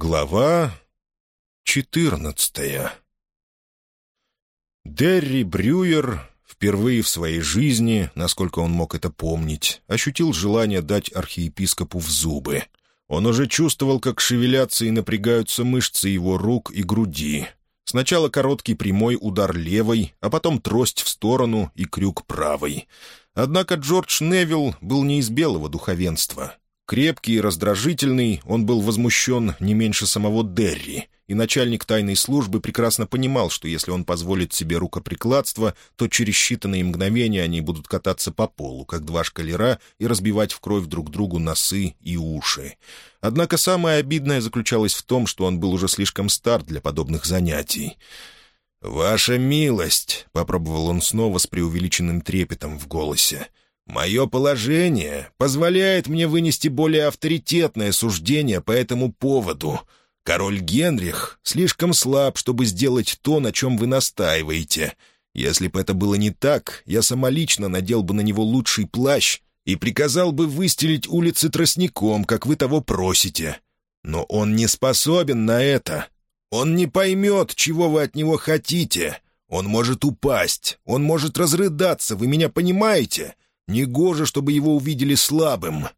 Глава четырнадцатая Дерри Брюер впервые в своей жизни, насколько он мог это помнить, ощутил желание дать архиепископу в зубы. Он уже чувствовал, как шевелятся и напрягаются мышцы его рук и груди. Сначала короткий прямой удар левой, а потом трость в сторону и крюк правой. Однако Джордж Невилл был не из белого духовенства. Крепкий и раздражительный, он был возмущен не меньше самого Дерри, и начальник тайной службы прекрасно понимал, что если он позволит себе рукоприкладство, то через считанные мгновения они будут кататься по полу, как два шкалера, и разбивать в кровь друг другу носы и уши. Однако самое обидное заключалось в том, что он был уже слишком стар для подобных занятий. «Ваша милость!» — попробовал он снова с преувеличенным трепетом в голосе — Мое положение позволяет мне вынести более авторитетное суждение по этому поводу. Король Генрих слишком слаб, чтобы сделать то, на чем вы настаиваете. Если бы это было не так, я самолично надел бы на него лучший плащ и приказал бы выстелить улицы тростником, как вы того просите. Но он не способен на это. Он не поймет, чего вы от него хотите. Он может упасть, он может разрыдаться, вы меня понимаете?» Негоже, чтобы его увидели слабым.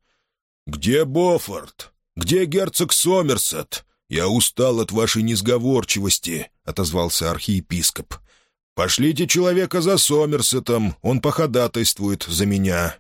«Где Бофорд? Где герцог Сомерсет? Я устал от вашей несговорчивости», — отозвался архиепископ. «Пошлите человека за Сомерсетом, он походатайствует за меня».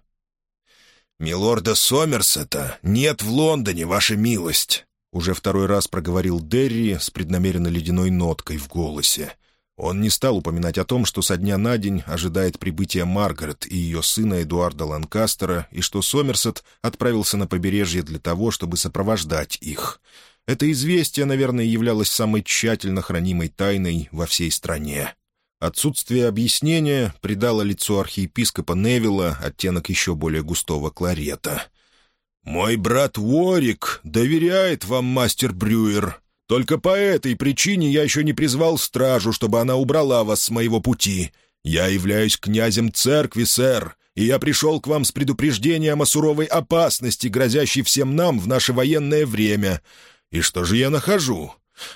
«Милорда Сомерсета нет в Лондоне, ваша милость», — уже второй раз проговорил Дерри с преднамеренно ледяной ноткой в голосе. Он не стал упоминать о том, что со дня на день ожидает прибытия Маргарет и ее сына Эдуарда Ланкастера, и что Сомерсет отправился на побережье для того, чтобы сопровождать их. Это известие, наверное, являлось самой тщательно хранимой тайной во всей стране. Отсутствие объяснения придало лицу архиепископа Невилла оттенок еще более густого кларета. «Мой брат Уорик доверяет вам, мастер Брюер», только по этой причине я еще не призвал стражу, чтобы она убрала вас с моего пути. Я являюсь князем церкви, сэр, и я пришел к вам с предупреждением о суровой опасности, грозящей всем нам в наше военное время. И что же я нахожу?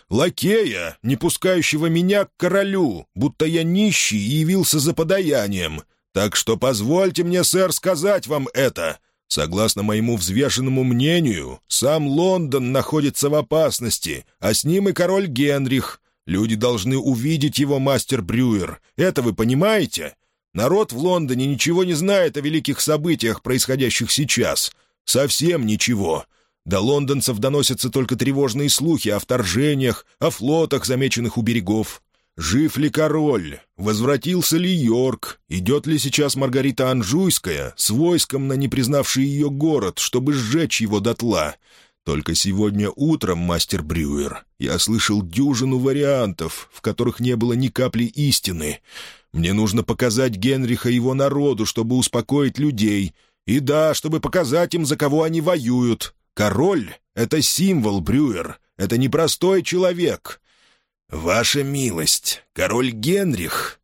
Лакея, не пускающего меня к королю, будто я нищий и явился за подаянием. Так что позвольте мне, сэр, сказать вам это. Согласно моему взвешенному мнению, сам Лондон находится в опасности, а с ним и король Генрих. Люди должны увидеть его, мастер Брюер. Это вы понимаете? Народ в Лондоне ничего не знает о великих событиях, происходящих сейчас. Совсем ничего. До лондонцев доносятся только тревожные слухи о вторжениях, о флотах, замеченных у берегов. Жив ли король? Возвратился ли Йорк? Идет ли сейчас Маргарита Анжуйская с войском на непризнавший ее город, чтобы сжечь его дотла? Только сегодня утром, мастер Брюер, я слышал дюжину вариантов, в которых не было ни капли истины. Мне нужно показать Генриха его народу, чтобы успокоить людей. И да, чтобы показать им, за кого они воюют. Король — это символ, Брюер. Это непростой человек. «Ваша милость, король Генрих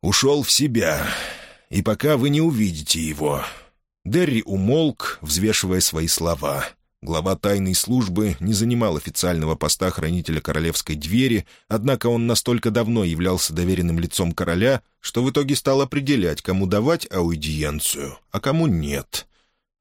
ушел в себя, и пока вы не увидите его...» Дерри умолк, взвешивая свои слова. Глава тайной службы не занимал официального поста хранителя королевской двери, однако он настолько давно являлся доверенным лицом короля, что в итоге стал определять, кому давать аудиенцию, а кому нет.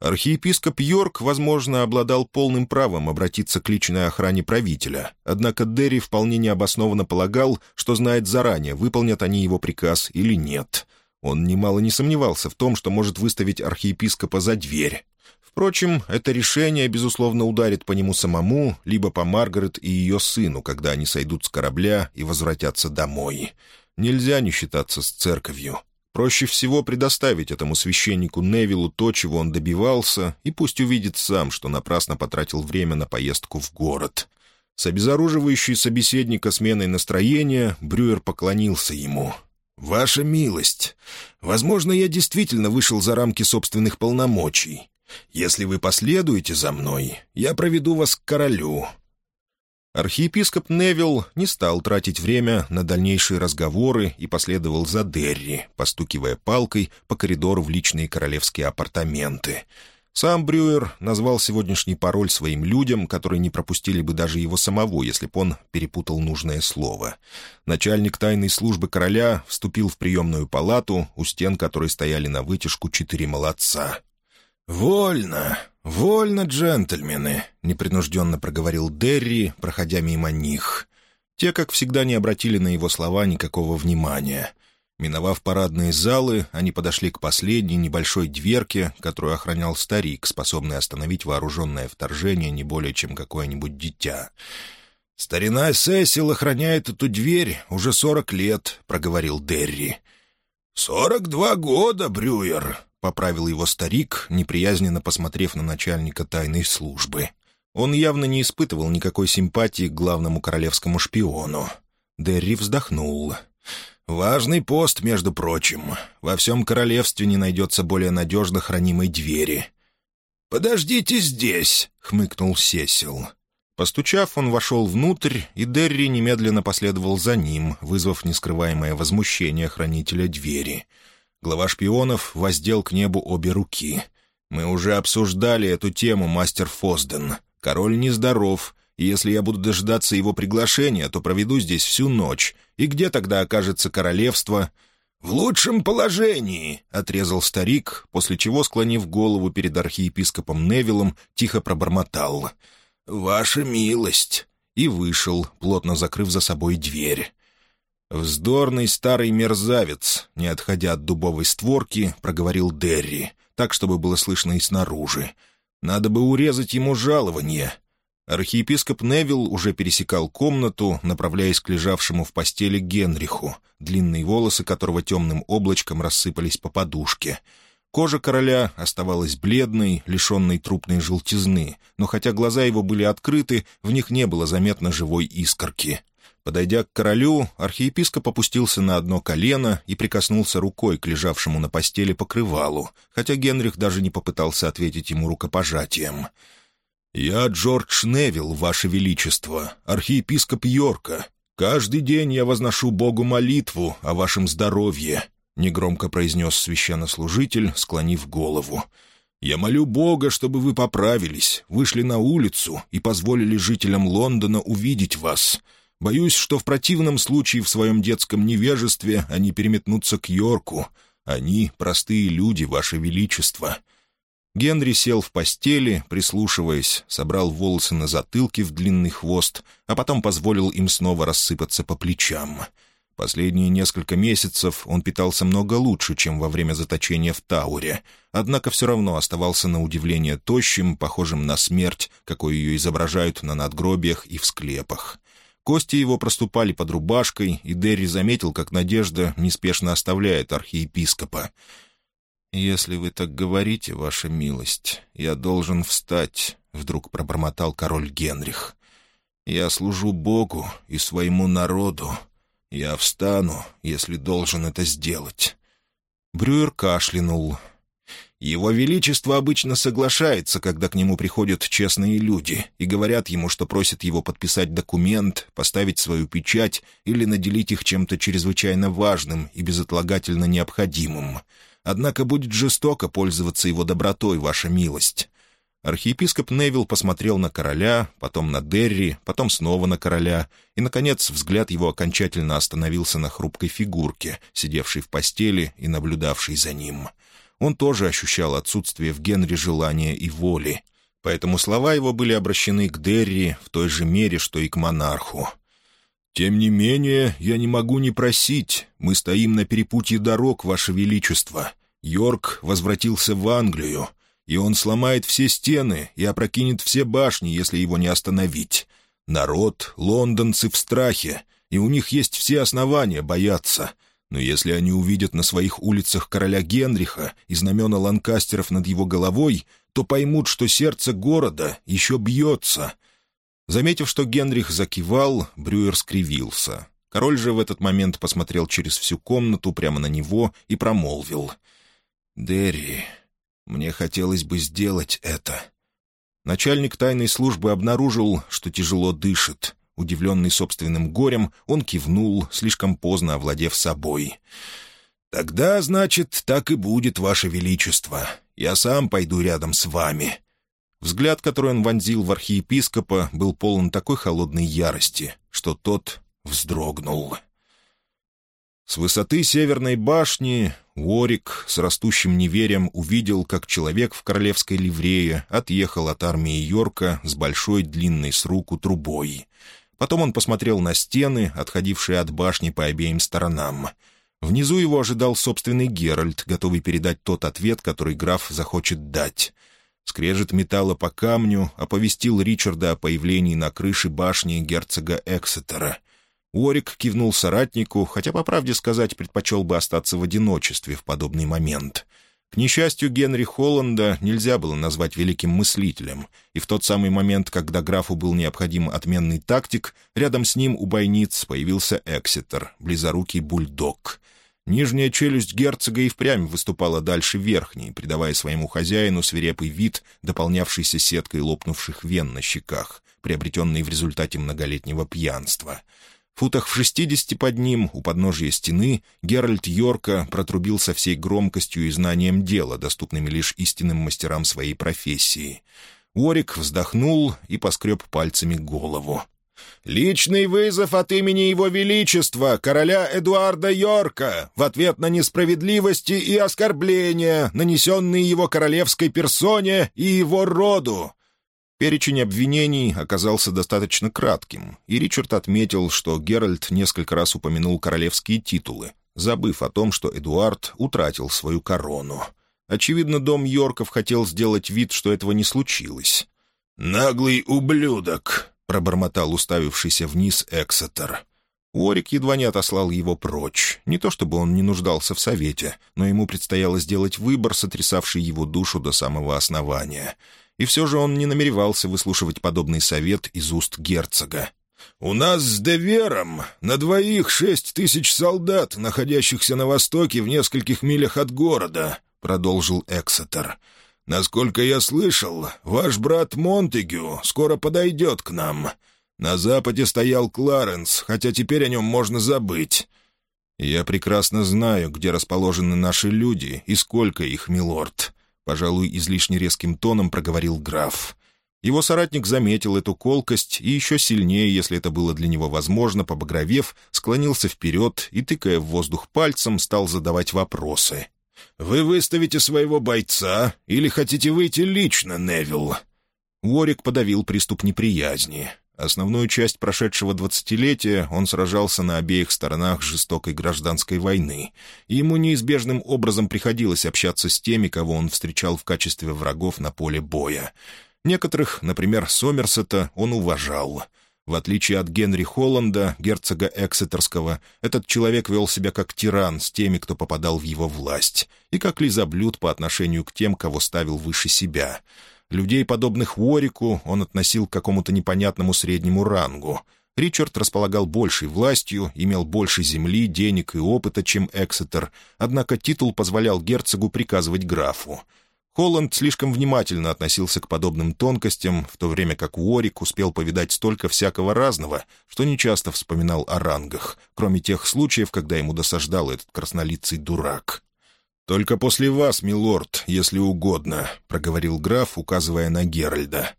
Архиепископ Йорк, возможно, обладал полным правом обратиться к личной охране правителя, однако Дерри вполне необоснованно полагал, что знает заранее, выполнят они его приказ или нет. Он немало не сомневался в том, что может выставить архиепископа за дверь. Впрочем, это решение, безусловно, ударит по нему самому, либо по Маргарет и ее сыну, когда они сойдут с корабля и возвратятся домой. Нельзя не считаться с церковью. Проще всего предоставить этому священнику Невилу то, чего он добивался, и пусть увидит сам, что напрасно потратил время на поездку в город. С обезоруживающей собеседника сменой настроения Брюер поклонился ему. «Ваша милость, возможно, я действительно вышел за рамки собственных полномочий. Если вы последуете за мной, я проведу вас к королю. Архиепископ Невилл не стал тратить время на дальнейшие разговоры и последовал за Дерри, постукивая палкой по коридору в личные королевские апартаменты. Сам Брюер назвал сегодняшний пароль своим людям, которые не пропустили бы даже его самого, если б он перепутал нужное слово. Начальник тайной службы короля вступил в приемную палату, у стен которой стояли на вытяжку четыре молодца. «Вольно, вольно, джентльмены», — непринужденно проговорил Дерри, проходя мимо них. Те, как всегда, не обратили на его слова никакого внимания. Миновав парадные залы, они подошли к последней небольшой дверке, которую охранял старик, способный остановить вооруженное вторжение не более чем какое-нибудь дитя. «Старина Сесил охраняет эту дверь уже сорок лет», — проговорил Дерри. «Сорок два года, Брюер», — поправил его старик, неприязненно посмотрев на начальника тайной службы. Он явно не испытывал никакой симпатии к главному королевскому шпиону. Дерри вздохнул. «Важный пост, между прочим. Во всем королевстве не найдется более надежно хранимой двери». «Подождите здесь», — хмыкнул Сесил. Постучав, он вошел внутрь, и Дерри немедленно последовал за ним, вызвав нескрываемое возмущение хранителя двери. Глава шпионов воздел к небу обе руки. «Мы уже обсуждали эту тему, мастер Фосден. Король нездоров, и если я буду дожидаться его приглашения, то проведу здесь всю ночь. И где тогда окажется королевство?» «В лучшем положении», — отрезал старик, после чего, склонив голову перед архиепископом Невиллом, тихо пробормотал. «Ваша милость!» и вышел, плотно закрыв за собой дверь. «Вздорный старый мерзавец», — не отходя от дубовой створки, проговорил Дерри, так, чтобы было слышно и снаружи. «Надо бы урезать ему жалование. Архиепископ Невилл уже пересекал комнату, направляясь к лежавшему в постели Генриху, длинные волосы которого темным облачком рассыпались по подушке. Кожа короля оставалась бледной, лишенной трупной желтизны, но хотя глаза его были открыты, в них не было заметно живой искорки. Подойдя к королю, архиепископ опустился на одно колено и прикоснулся рукой к лежавшему на постели покрывалу, хотя Генрих даже не попытался ответить ему рукопожатием — «Я Джордж Невилл, Ваше Величество, архиепископ Йорка. Каждый день я возношу Богу молитву о вашем здоровье», — негромко произнес священнослужитель, склонив голову. «Я молю Бога, чтобы вы поправились, вышли на улицу и позволили жителям Лондона увидеть вас. Боюсь, что в противном случае в своем детском невежестве они переметнутся к Йорку. Они — простые люди, Ваше Величество». Генри сел в постели, прислушиваясь, собрал волосы на затылке в длинный хвост, а потом позволил им снова рассыпаться по плечам. Последние несколько месяцев он питался много лучше, чем во время заточения в Тауре, однако все равно оставался на удивление тощим, похожим на смерть, какой ее изображают на надгробиях и в склепах. Кости его проступали под рубашкой, и Дерри заметил, как Надежда неспешно оставляет архиепископа. «Если вы так говорите, ваша милость, я должен встать», — вдруг пробормотал король Генрих. «Я служу Богу и своему народу. Я встану, если должен это сделать». Брюер кашлянул. Его Величество обычно соглашается, когда к нему приходят честные люди и говорят ему, что просят его подписать документ, поставить свою печать или наделить их чем-то чрезвычайно важным и безотлагательно необходимым. Однако будет жестоко пользоваться его добротой, ваша милость». Архиепископ Невилл посмотрел на короля, потом на Дерри, потом снова на короля, и, наконец, взгляд его окончательно остановился на хрупкой фигурке, сидевшей в постели и наблюдавшей за ним. Он тоже ощущал отсутствие в Генри желания и воли, поэтому слова его были обращены к Дерри в той же мере, что и к монарху. «Тем не менее, я не могу не просить. Мы стоим на перепутье дорог, Ваше Величество. Йорк возвратился в Англию, и он сломает все стены и опрокинет все башни, если его не остановить. Народ, лондонцы в страхе, и у них есть все основания бояться. Но если они увидят на своих улицах короля Генриха и знамена ланкастеров над его головой, то поймут, что сердце города еще бьется». Заметив, что Генрих закивал, Брюер скривился. Король же в этот момент посмотрел через всю комнату прямо на него и промолвил. «Дерри, мне хотелось бы сделать это». Начальник тайной службы обнаружил, что тяжело дышит. Удивленный собственным горем, он кивнул, слишком поздно овладев собой. «Тогда, значит, так и будет, Ваше Величество. Я сам пойду рядом с вами». Взгляд, который он вонзил в архиепископа, был полон такой холодной ярости, что тот вздрогнул. С высоты северной башни Уорик с растущим неверием увидел, как человек в королевской ливрее отъехал от армии Йорка с большой длинной с руку трубой. Потом он посмотрел на стены, отходившие от башни по обеим сторонам. Внизу его ожидал собственный Геральт, готовый передать тот ответ, который граф захочет дать. Скрежет металла по камню оповестил Ричарда о появлении на крыше башни герцога Эксетера — Уорик кивнул соратнику, хотя, по правде сказать, предпочел бы остаться в одиночестве в подобный момент. К несчастью, Генри Холланда нельзя было назвать великим мыслителем, и в тот самый момент, когда графу был необходим отменный тактик, рядом с ним у бойниц появился Эксетер, близорукий бульдог. Нижняя челюсть герцога и впрямь выступала дальше верхней, придавая своему хозяину свирепый вид, дополнявшийся сеткой лопнувших вен на щеках, приобретенный в результате многолетнего пьянства — футах в шестидесяти под ним, у подножия стены, Геральт Йорка протрубил со всей громкостью и знанием дела, доступными лишь истинным мастерам своей профессии. Уорик вздохнул и поскреб пальцами голову. «Личный вызов от имени Его Величества, короля Эдуарда Йорка, в ответ на несправедливости и оскорбления, нанесенные его королевской персоне и его роду. Перечень обвинений оказался достаточно кратким, и Ричард отметил, что Геральт несколько раз упомянул королевские титулы, забыв о том, что Эдуард утратил свою корону. Очевидно, дом Йорков хотел сделать вид, что этого не случилось. «Наглый ублюдок!» — пробормотал уставившийся вниз Эксетер. Уорик едва не отослал его прочь. Не то чтобы он не нуждался в совете, но ему предстояло сделать выбор, сотрясавший его душу до самого основания — и все же он не намеревался выслушивать подобный совет из уст герцога. «У нас с Девером на двоих шесть тысяч солдат, находящихся на востоке в нескольких милях от города», — продолжил Эксетер. «Насколько я слышал, ваш брат Монтегю скоро подойдет к нам. На западе стоял Кларенс, хотя теперь о нем можно забыть». «Я прекрасно знаю, где расположены наши люди и сколько их, милорд. Пожалуй, излишне резким тоном проговорил граф. Его соратник заметил эту колкость и еще сильнее, если это было для него возможно, побагровев, склонился вперед и, тыкая в воздух пальцем, стал задавать вопросы. «Вы выставите своего бойца или хотите выйти лично, Невилл?» Уорик подавил приступ неприязни. Основную часть прошедшего двадцатилетия он сражался на обеих сторонах жестокой гражданской войны, и ему неизбежным образом приходилось общаться с теми, кого он встречал в качестве врагов на поле боя. Некоторых, например, Сомерсета, он уважал. В отличие от Генри Холланда, герцога Эксетерского, этот человек вел себя как тиран с теми, кто попадал в его власть, и как лизоблюд по отношению к тем, кого ставил выше себя — Людей, подобных Уорику, он относил к какому-то непонятному среднему рангу. Ричард располагал большей властью, имел больше земли, денег и опыта, чем Эксетер, однако титул позволял герцогу приказывать графу. Холланд слишком внимательно относился к подобным тонкостям, в то время как Уорик успел повидать столько всякого разного, что нечасто вспоминал о рангах, кроме тех случаев, когда ему досаждал этот краснолицый дурак. «Только после вас, милорд, если угодно», — проговорил граф, указывая на Геральда.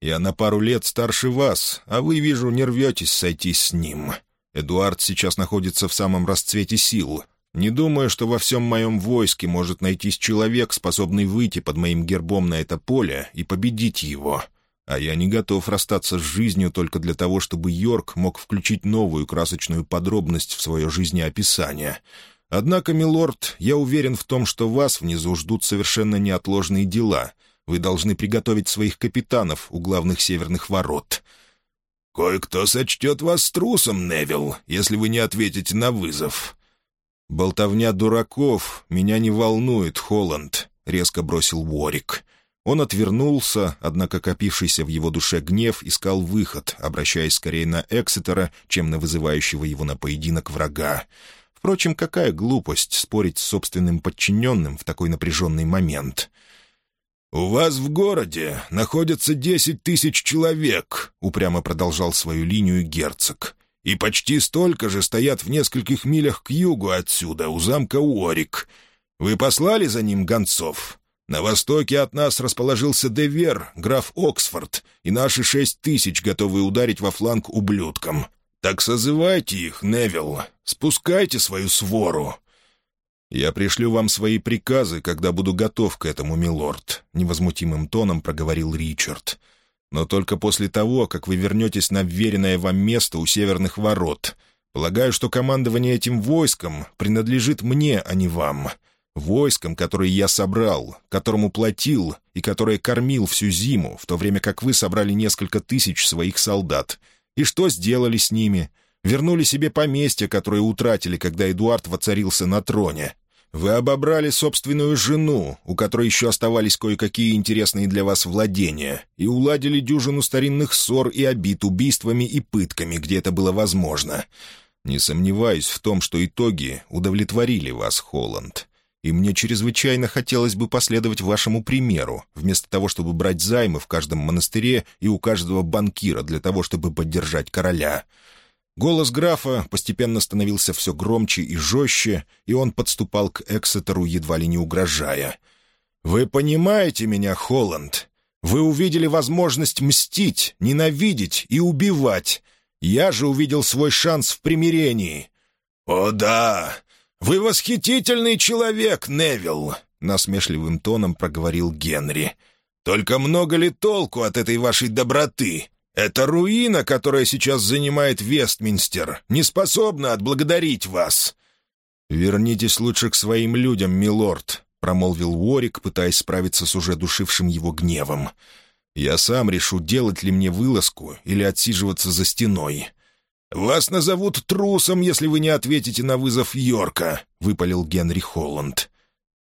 «Я на пару лет старше вас, а вы, вижу, не рветесь сойтись с ним. Эдуард сейчас находится в самом расцвете сил. Не думаю, что во всем моем войске может найтись человек, способный выйти под моим гербом на это поле и победить его. А я не готов расстаться с жизнью только для того, чтобы Йорк мог включить новую красочную подробность в свое жизнеописание». Однако, милорд, я уверен в том, что вас внизу ждут совершенно неотложные дела. Вы должны приготовить своих капитанов у главных северных ворот». «Кое-кто сочтет вас трусом, Невилл, если вы не ответите на вызов». «Болтовня дураков меня не волнует, Холланд», — резко бросил Уорик. Он отвернулся, однако копившийся в его душе гнев искал выход, обращаясь скорее на Эксетера, чем на вызывающего его на поединок врага. Впрочем, какая глупость спорить с собственным подчиненным в такой напряженный момент. «У вас в городе находятся десять тысяч человек», — упрямо продолжал свою линию герцог. «И почти столько же стоят в нескольких милях к югу отсюда, у замка Уорик. Вы послали за ним гонцов? На востоке от нас расположился Девер, граф Оксфорд, и наши шесть тысяч, готовые ударить во фланг ублюдкам. Так созывайте их, Невилл, спускайте свою свору». «Я пришлю вам свои приказы, когда буду готов к этому, милорд», — невозмутимым тоном проговорил Ричард. «Но только после того, как вы вернетесь на вверенное вам место у северных ворот. Полагаю, что командование этим войском принадлежит мне, а не вам. Войском, которое я собрал, которому платил и которое кормил всю зиму, в то время как вы собрали несколько тысяч своих солдат. И что сделали с ними?» вернули себе поместье, которое утратили, когда Эдуард воцарился на троне. Вы обобрали собственную жену, у которой еще оставались кое-какие интересные для вас владения, и уладили дюжину старинных ссор и обид убийствами и пытками, где это было возможно. Не сомневаюсь в том, что итоги удовлетворили вас, Холланд. И мне чрезвычайно хотелось бы последовать вашему примеру, вместо того, чтобы брать займы в каждом монастыре и у каждого банкира для того, чтобы поддержать короля. Голос графа постепенно становился все громче и жестче, и он подступал к Эксетеру, едва ли не угрожая. «Вы понимаете меня, Холланд? Вы увидели возможность мстить, ненавидеть и убивать. Я же увидел свой шанс в примирении». «О да! Вы восхитительный человек, Невилл!» — насмешливым тоном проговорил Генри. «Только много ли толку от этой вашей доброты? Эта руина, которая сейчас занимает Вестминстер, не способна отблагодарить вас». «Вернитесь лучше к своим людям, милорд», — промолвил Уорик, пытаясь справиться с уже душившим его гневом. «Я сам решу, делать ли мне вылазку или отсиживаться за стеной». «Вас назовут трусом, если вы не ответите на вызов Йорка», — выпалил Генри Холланд.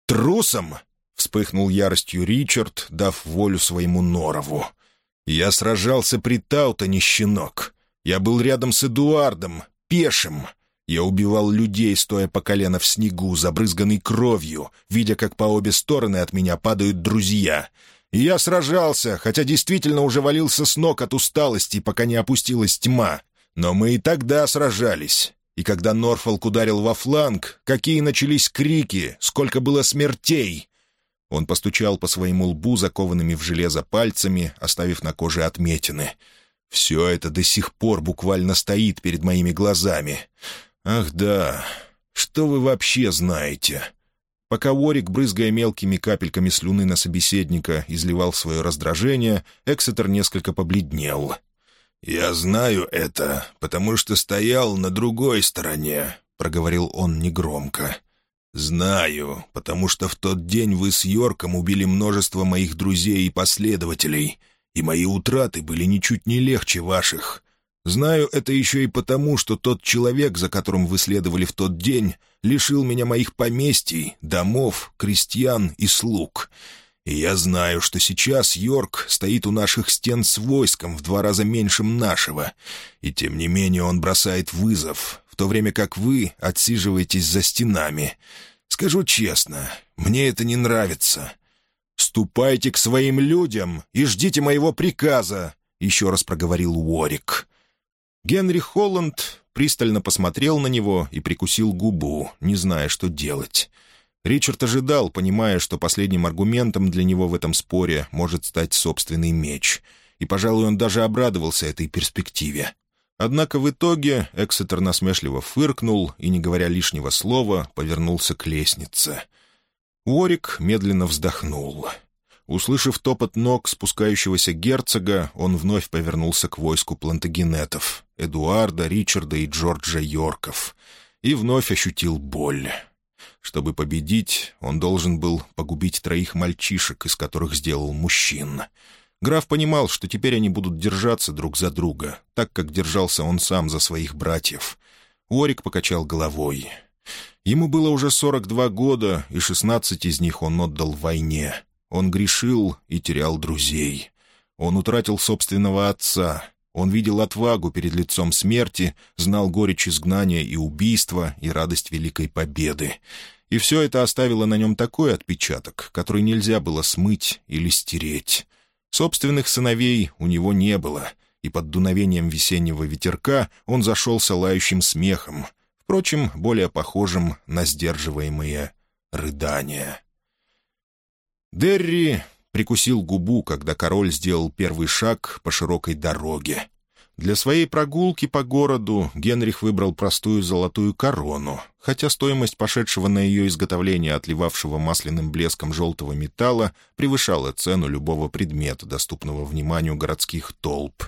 «Трусом?» — вспыхнул яростью Ричард, дав волю своему Норову. Я сражался при Таутоне, щенок. Я был рядом с Эдуардом, пешим. Я убивал людей, стоя по колено в снегу, забрызганный кровью, видя, как по обе стороны от меня падают друзья. И я сражался, хотя действительно уже валился с ног от усталости, пока не опустилась тьма. Но мы и тогда сражались. И когда Норфолк ударил во фланг, какие начались крики, сколько было смертей. Он постучал по своему лбу закованными в железо пальцами, оставив на коже отметины. «Все это до сих пор буквально стоит перед моими глазами. Ах да, что вы вообще знаете?» Пока Уорик, брызгая мелкими капельками слюны на собеседника, изливал свое раздражение, Эксетер несколько побледнел. «Я знаю это, потому что стоял на другой стороне», — проговорил он негромко. «Знаю, потому что в тот день вы с Йорком убили множество моих друзей и последователей, и мои утраты были ничуть не легче ваших. Знаю это еще и потому, что тот человек, за которым вы следовали в тот день, лишил меня моих поместий, домов, крестьян и слуг. И я знаю, что сейчас Йорк стоит у наших стен с войском в два раза меньшим нашего, и тем не менее он бросает вызов, в то время как вы отсиживаетесь за стенами. Скажу честно, мне это не нравится. «Ступайте к своим людям и ждите моего приказа», — еще раз проговорил Уорик. Генри Холланд пристально посмотрел на него и прикусил губу, не зная, что делать. Ричард ожидал, понимая, что последним аргументом для него в этом споре может стать собственный меч. И, пожалуй, он даже обрадовался этой перспективе. Однако в итоге Эксетер насмешливо фыркнул и, не говоря лишнего слова, повернулся к лестнице. Уорик медленно вздохнул. Услышав топот ног спускающегося герцога, он вновь повернулся к войску плантагенетов, Эдуарда, Ричарда и Джорджа Йорков, и вновь ощутил боль. Чтобы победить, он должен был погубить троих мальчишек, из которых сделал мужчин — Граф понимал, что теперь они будут держаться друг за друга, так как держался он сам за своих братьев. Уорик покачал головой. Ему было уже 42 года, и 16 из них он отдал войне. Он грешил и терял друзей. Он утратил собственного отца. Он видел отвагу перед лицом смерти, знал горечь изгнания и убийства и радость великой победы. И все это оставило на нем такой отпечаток, который нельзя было смыть или стереть. Собственных сыновей у него не было, и под дуновением весеннего ветерка он зашелся лающим смехом, впрочем, более похожим на сдерживаемые рыдания. Дерри прикусил губу, когда король сделал первый шаг по широкой дороге. Для своей прогулки по городу Генрих выбрал простую золотую корону, хотя стоимость пошедшего на ее изготовление отливавшего масляным блеском желтого металла превышала цену любого предмета, доступного вниманию городских толп.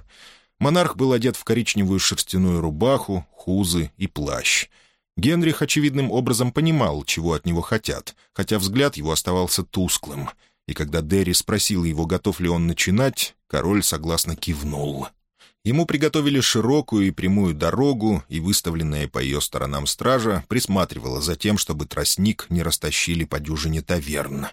Монарх был одет в коричневую шерстяную рубаху, хузы и плащ. Генрих очевидным образом понимал, чего от него хотят, хотя взгляд его оставался тусклым — и когда Дерри спросил его, готов ли он начинать, король согласно кивнул. Ему приготовили широкую и прямую дорогу, и выставленная по ее сторонам стража присматривала за тем, чтобы тростник не растащили по дюжине таверн.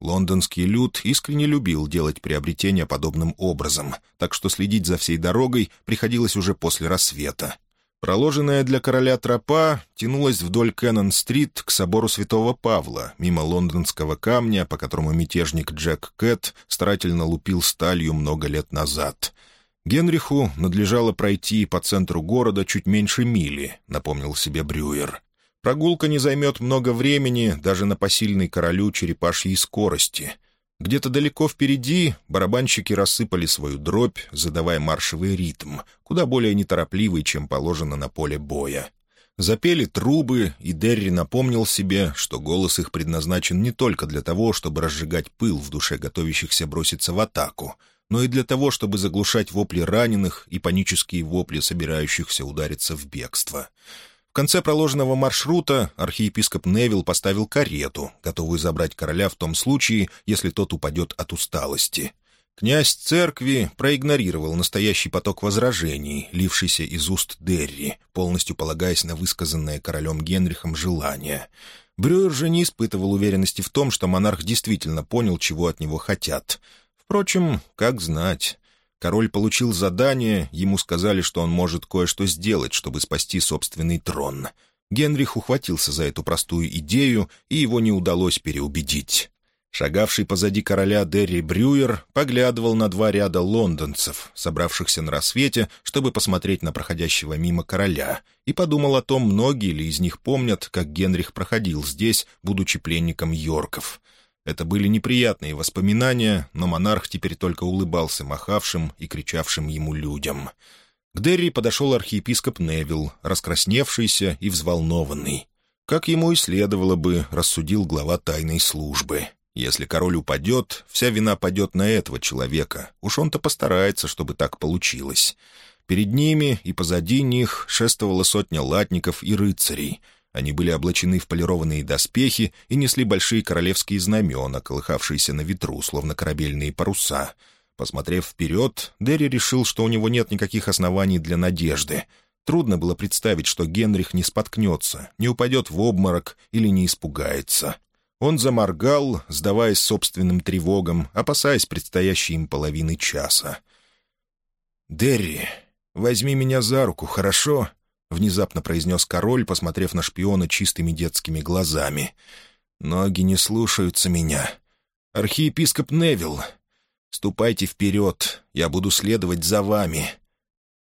Лондонский люд искренне любил делать приобретения подобным образом, так что следить за всей дорогой приходилось уже после рассвета. Проложенная для короля тропа тянулась вдоль Кеннон-стрит к собору святого Павла, мимо лондонского камня, по которому мятежник Джек Кэт старательно лупил сталью много лет назад. Генриху надлежало пройти по центру города чуть меньше мили, напомнил себе Брюер. Прогулка не займет много времени даже на посильной королю черепашьей скорости — где-то далеко впереди барабанщики рассыпали свою дробь, задавая маршевый ритм, куда более неторопливый, чем положено на поле боя. Запели трубы, и Дерри напомнил себе, что голос их предназначен не только для того, чтобы разжигать пыл в душе готовящихся броситься в атаку, но и для того, чтобы заглушать вопли раненых и панические вопли собирающихся удариться в бегство конце проложенного маршрута архиепископ Невилл поставил карету, готовую забрать короля в том случае, если тот упадет от усталости. Князь церкви проигнорировал настоящий поток возражений, лившийся из уст Дерри, полностью полагаясь на высказанное королем Генрихом желание. Брюер же не испытывал уверенности в том, что монарх действительно понял, чего от него хотят. Впрочем, как знать. Король получил задание, ему сказали, что он может кое-что сделать, чтобы спасти собственный трон. Генрих ухватился за эту простую идею, и его не удалось переубедить. Шагавший позади короля Дерри Брюер поглядывал на два ряда лондонцев, собравшихся на рассвете, чтобы посмотреть на проходящего мимо короля, и подумал о том, многие ли из них помнят, как Генрих проходил здесь, будучи пленником Йорков — это были неприятные воспоминания, но монарх теперь только улыбался махавшим и кричавшим ему людям. К Дерри подошел архиепископ Невилл, раскрасневшийся и взволнованный. Как ему и следовало бы, рассудил глава тайной службы. Если король упадет, вся вина падет на этого человека. Уж он-то постарается, чтобы так получилось. Перед ними и позади них шествовала сотня латников и рыцарей — они были облачены в полированные доспехи и несли большие королевские знамена, колыхавшиеся на ветру, словно корабельные паруса. Посмотрев вперед, Дерри решил, что у него нет никаких оснований для надежды. Трудно было представить, что Генрих не споткнется, не упадет в обморок или не испугается. Он заморгал, сдаваясь собственным тревогам, опасаясь предстоящей им половины часа. «Дерри, возьми меня за руку, хорошо?» — внезапно произнес король, посмотрев на шпиона чистыми детскими глазами. «Ноги не слушаются меня. Архиепископ Невилл, ступайте вперед, я буду следовать за вами».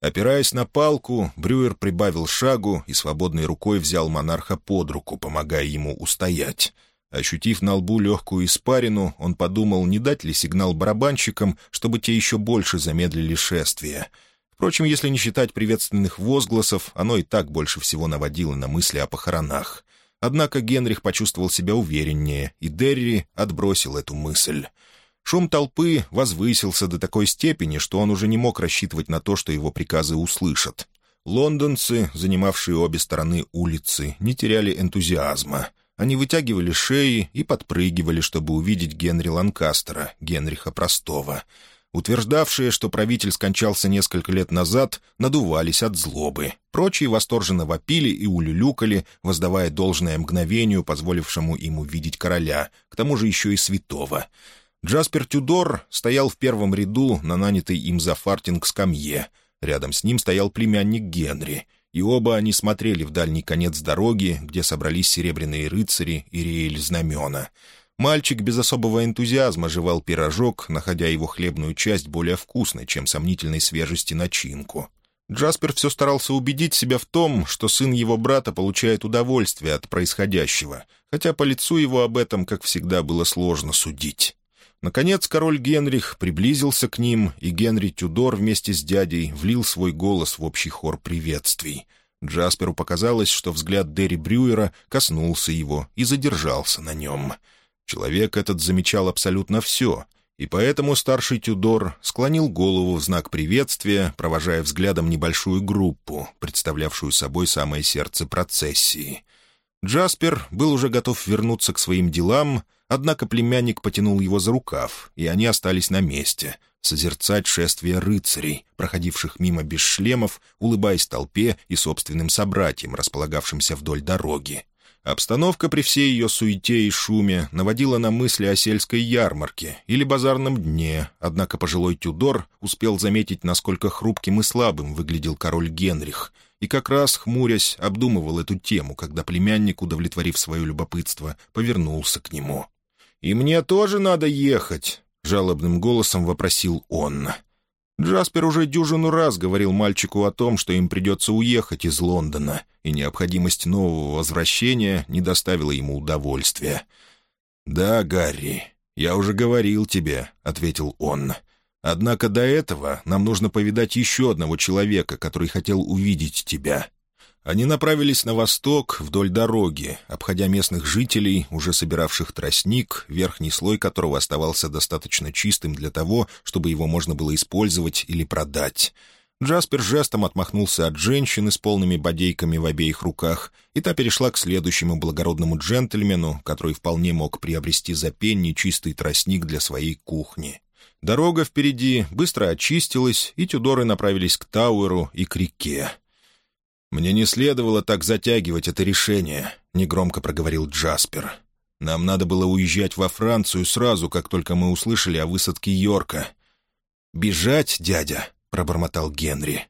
Опираясь на палку, Брюер прибавил шагу и свободной рукой взял монарха под руку, помогая ему устоять. Ощутив на лбу легкую испарину, он подумал, не дать ли сигнал барабанщикам, чтобы те еще больше замедлили шествие — Впрочем, если не считать приветственных возгласов, оно и так больше всего наводило на мысли о похоронах. Однако Генрих почувствовал себя увереннее, и Дерри отбросил эту мысль. Шум толпы возвысился до такой степени, что он уже не мог рассчитывать на то, что его приказы услышат. Лондонцы, занимавшие обе стороны улицы, не теряли энтузиазма. Они вытягивали шеи и подпрыгивали, чтобы увидеть Генри Ланкастера, Генриха Простого — утверждавшие, что правитель скончался несколько лет назад, надувались от злобы. Прочие восторженно вопили и улюлюкали, воздавая должное мгновению, позволившему им увидеть короля, к тому же еще и святого. Джаспер Тюдор стоял в первом ряду на нанятой им за фартинг скамье. Рядом с ним стоял племянник Генри, и оба они смотрели в дальний конец дороги, где собрались серебряные рыцари и реэль знамена — Мальчик без особого энтузиазма жевал пирожок, находя его хлебную часть более вкусной, чем сомнительной свежести начинку. Джаспер все старался убедить себя в том, что сын его брата получает удовольствие от происходящего, хотя по лицу его об этом, как всегда, было сложно судить. Наконец король Генрих приблизился к ним, и Генри Тюдор вместе с дядей влил свой голос в общий хор приветствий. Джасперу показалось, что взгляд Дерри Брюера коснулся его и задержался на нем. Человек этот замечал абсолютно все, и поэтому старший Тюдор склонил голову в знак приветствия, провожая взглядом небольшую группу, представлявшую собой самое сердце процессии. Джаспер был уже готов вернуться к своим делам — Однако племянник потянул его за рукав, и они остались на месте, созерцать шествие рыцарей, проходивших мимо без шлемов, улыбаясь толпе и собственным собратьям, располагавшимся вдоль дороги. Обстановка при всей ее суете и шуме наводила на мысли о сельской ярмарке или базарном дне, однако пожилой Тюдор успел заметить, насколько хрупким и слабым выглядел король Генрих, и как раз, хмурясь, обдумывал эту тему, когда племянник, удовлетворив свое любопытство, повернулся к нему. «И мне тоже надо ехать», — жалобным голосом вопросил он. Джаспер уже дюжину раз говорил мальчику о том, что им придется уехать из Лондона, и необходимость нового возвращения не доставила ему удовольствия. «Да, Гарри, я уже говорил тебе», — ответил он. «Однако до этого нам нужно повидать еще одного человека, который хотел увидеть тебя. Они направились на восток вдоль дороги, обходя местных жителей, уже собиравших тростник, верхний слой которого оставался достаточно чистым для того, чтобы его можно было использовать или продать. Джаспер жестом отмахнулся от женщины с полными бодейками в обеих руках, и та перешла к следующему благородному джентльмену, который вполне мог приобрести за пенни чистый тростник для своей кухни. Дорога впереди быстро очистилась, и Тюдоры направились к Тауэру и к реке. «Мне не следовало так затягивать это решение», — негромко проговорил Джаспер. «Нам надо было уезжать во Францию сразу, как только мы услышали о высадке Йорка». «Бежать, дядя?» — пробормотал Генри.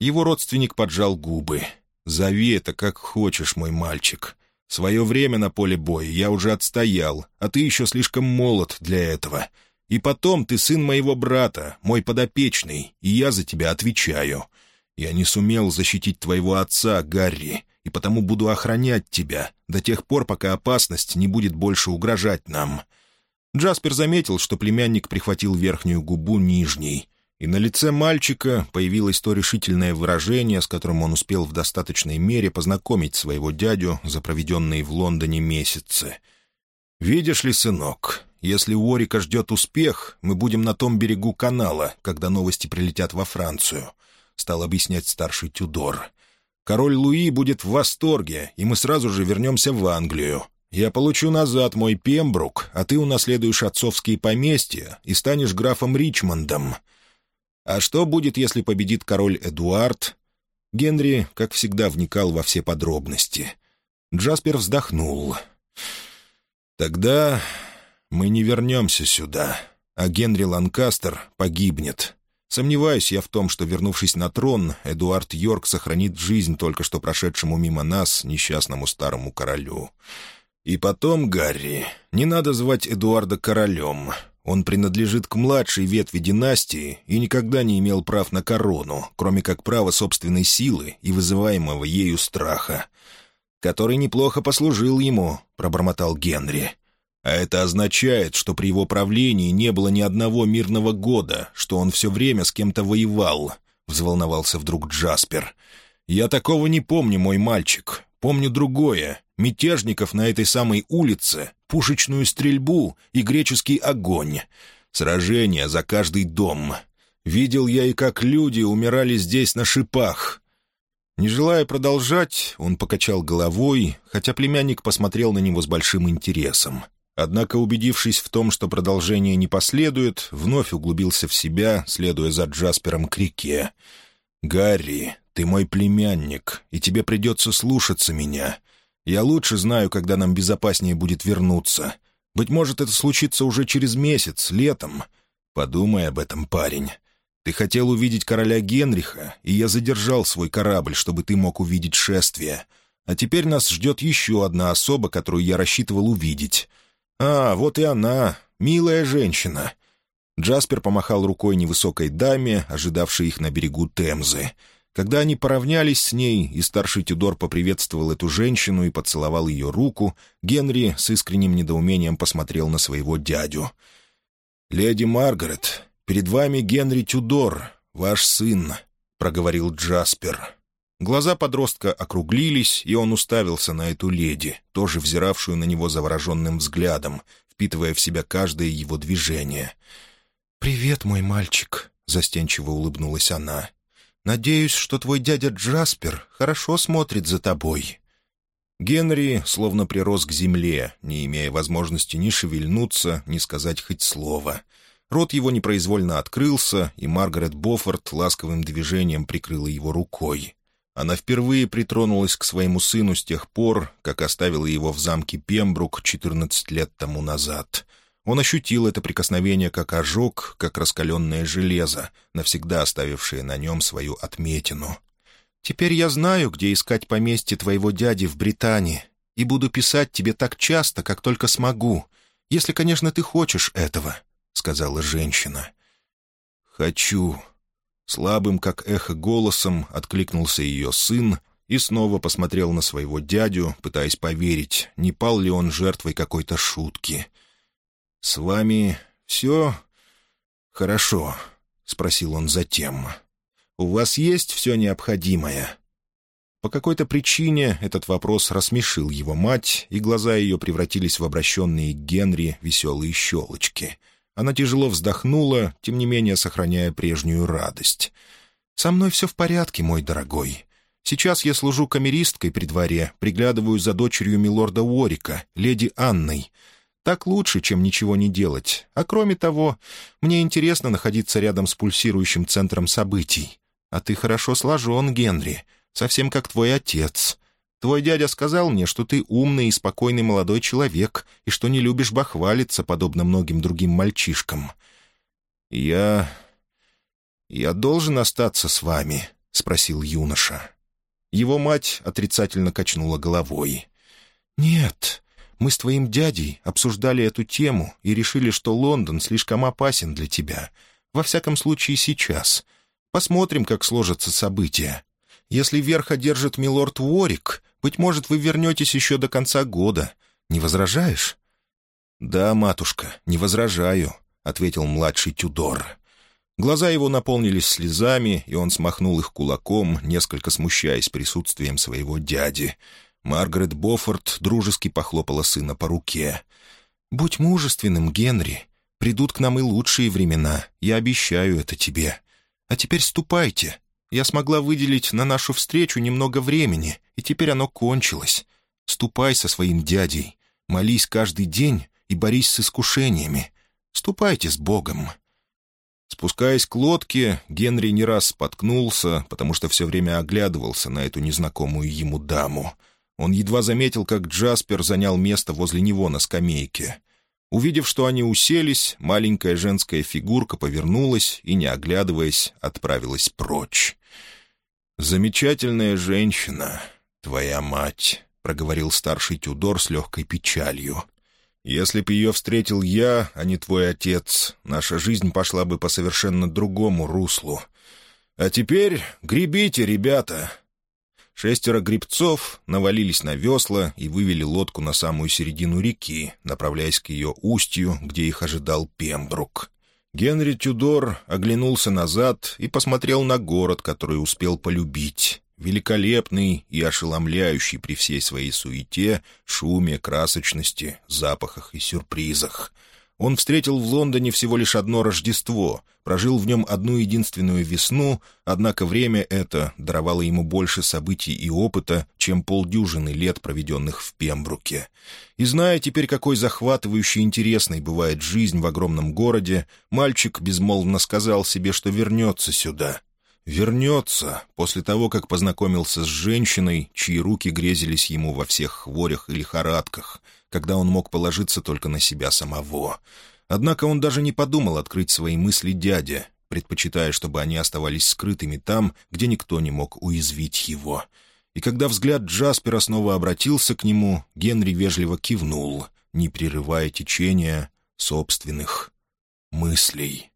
Его родственник поджал губы. «Зови это как хочешь, мой мальчик. Свое время на поле боя я уже отстоял, а ты еще слишком молод для этого. И потом ты сын моего брата, мой подопечный, и я за тебя отвечаю. Я не сумел защитить твоего отца, Гарри, и потому буду охранять тебя до тех пор, пока опасность не будет больше угрожать нам». Джаспер заметил, что племянник прихватил верхнюю губу нижней, и на лице мальчика появилось то решительное выражение, с которым он успел в достаточной мере познакомить своего дядю за проведенные в Лондоне месяцы. «Видишь ли, сынок, если Уорика ждет успех, мы будем на том берегу канала, когда новости прилетят во Францию. — стал объяснять старший Тюдор. «Король Луи будет в восторге, и мы сразу же вернемся в Англию. Я получу назад мой Пембрук, а ты унаследуешь отцовские поместья и станешь графом Ричмондом. А что будет, если победит король Эдуард?» Генри, как всегда, вникал во все подробности. Джаспер вздохнул. «Тогда мы не вернемся сюда, а Генри Ланкастер погибнет. Сомневаюсь я в том, что, вернувшись на трон, Эдуард Йорк сохранит жизнь только что прошедшему мимо нас несчастному старому королю. И потом, Гарри, не надо звать Эдуарда королем. Он принадлежит к младшей ветви династии и никогда не имел прав на корону, кроме как права собственной силы и вызываемого ею страха. «Который неплохо послужил ему», — пробормотал Генри. А это означает, что при его правлении не было ни одного мирного года, что он все время с кем-то воевал», — взволновался вдруг Джаспер. «Я такого не помню, мой мальчик. Помню другое. Мятежников на этой самой улице, пушечную стрельбу и греческий огонь. Сражения за каждый дом. Видел я и как люди умирали здесь на шипах». Не желая продолжать, он покачал головой, хотя племянник посмотрел на него с большим интересом. Однако, убедившись в том, что продолжение не последует, вновь углубился в себя, следуя за Джаспером к реке. «Гарри, ты мой племянник, и тебе придется слушаться меня. Я лучше знаю, когда нам безопаснее будет вернуться. Быть может, это случится уже через месяц, летом. Подумай об этом, парень. Ты хотел увидеть короля Генриха, и я задержал свой корабль, чтобы ты мог увидеть шествие. А теперь нас ждет еще одна особа, которую я рассчитывал увидеть». «А, вот и она, милая женщина». Джаспер помахал рукой невысокой даме, ожидавшей их на берегу Темзы. Когда они поравнялись с ней, и старший Тюдор поприветствовал эту женщину и поцеловал ее руку, Генри с искренним недоумением посмотрел на своего дядю. «Леди Маргарет, перед вами Генри Тюдор, ваш сын», — проговорил Джаспер. Глаза подростка округлились, и он уставился на эту леди, тоже взиравшую на него завороженным взглядом, впитывая в себя каждое его движение. «Привет, мой мальчик», — застенчиво улыбнулась она. «Надеюсь, что твой дядя Джаспер хорошо смотрит за тобой». Генри словно прирос к земле, не имея возможности ни шевельнуться, ни сказать хоть слово. Рот его непроизвольно открылся, и Маргарет Боффорд ласковым движением прикрыла его рукой. Она впервые притронулась к своему сыну с тех пор, как оставила его в замке Пембрук 14 лет тому назад. Он ощутил это прикосновение как ожог, как раскаленное железо, навсегда оставившее на нем свою отметину. Теперь я знаю, где искать поместье твоего дяди в Британии, и буду писать тебе так часто, как только смогу, если, конечно, ты хочешь этого», — сказала женщина. «Хочу». Слабым, как эхо голосом, откликнулся ее сын и снова посмотрел на своего дядю, пытаясь поверить, не пал ли он жертвой какой-то шутки. «С вами все хорошо?» — спросил он затем. У вас есть все необходимое?» По какой-то причине этот вопрос рассмешил его мать, и глаза ее превратились в обращенные к Генри веселые щелочки. Она тяжело вздохнула, тем не менее сохраняя прежнюю радость. «Со мной все в порядке, мой дорогой. Сейчас я служу камеристкой при дворе, приглядываю за дочерью милорда Уорика, леди Анной. Так лучше, чем ничего не делать. А кроме того, мне интересно находиться рядом с пульсирующим центром событий. А ты хорошо сложен, Генри, совсем как твой отец. Твой дядя сказал мне, что ты умный и спокойный молодой человек, и что не любишь бахвалиться, подобно многим другим мальчишкам. Я... я должен остаться с вами?» — спросил юноша. Его мать отрицательно качнула головой. «Нет, мы с твоим дядей обсуждали эту тему и решили, что Лондон слишком опасен для тебя. Во всяком случае, сейчас. Посмотрим, как сложатся события. Если верх одержит милорд Уорик, быть может, вы вернетесь еще до конца года. Не возражаешь?» «Да, матушка, не возражаю», — ответил младший Тюдор. Глаза его наполнились слезами, и он смахнул их кулаком, несколько смущаясь присутствием своего дяди. Маргарет Боффорд дружески похлопала сына по руке. «Будь мужественным, Генри. Придут к нам и лучшие времена. Я обещаю это тебе. А теперь ступайте. Я смогла выделить на нашу встречу немного времени, и теперь оно кончилось. Ступай со своим дядей, молись каждый день и борись с искушениями. Ступайте с Богом». Спускаясь к лодке, Генри не раз споткнулся, потому что все время оглядывался на эту незнакомую ему даму. Он едва заметил, как Джаспер занял место возле него на скамейке. Увидев, что они уселись, маленькая женская фигурка повернулась и, не оглядываясь, отправилась прочь. «Замечательная женщина, твоя мать», — проговорил старший Тюдор с легкой печалью. «Если б ее встретил я, а не твой отец, наша жизнь пошла бы по совершенно другому руслу. А теперь гребите, ребята!» Шестеро грибцов навалились на весла и вывели лодку на самую середину реки, направляясь к ее устью, где их ожидал Пембрук. Генри Тюдор оглянулся назад и посмотрел на город, который успел полюбить. Великолепный и ошеломляющий при всей своей суете, шуме, красочности, запахах и сюрпризах — он встретил в Лондоне всего лишь одно Рождество, прожил в нем одну единственную весну, однако время это даровало ему больше событий и опыта, чем полдюжины лет, проведенных в Пембруке. И зная теперь, какой захватывающей интересной бывает жизнь в огромном городе, мальчик безмолвно сказал себе, что вернется сюда. Вернется после того, как познакомился с женщиной, чьи руки грезились ему во всех хворях и лихорадках — когда он мог положиться только на себя самого. Однако он даже не подумал открыть свои мысли дяде, предпочитая, чтобы они оставались скрытыми там, где никто не мог уязвить его. И когда взгляд Джаспера снова обратился к нему, Генри вежливо кивнул, не прерывая течения собственных мыслей.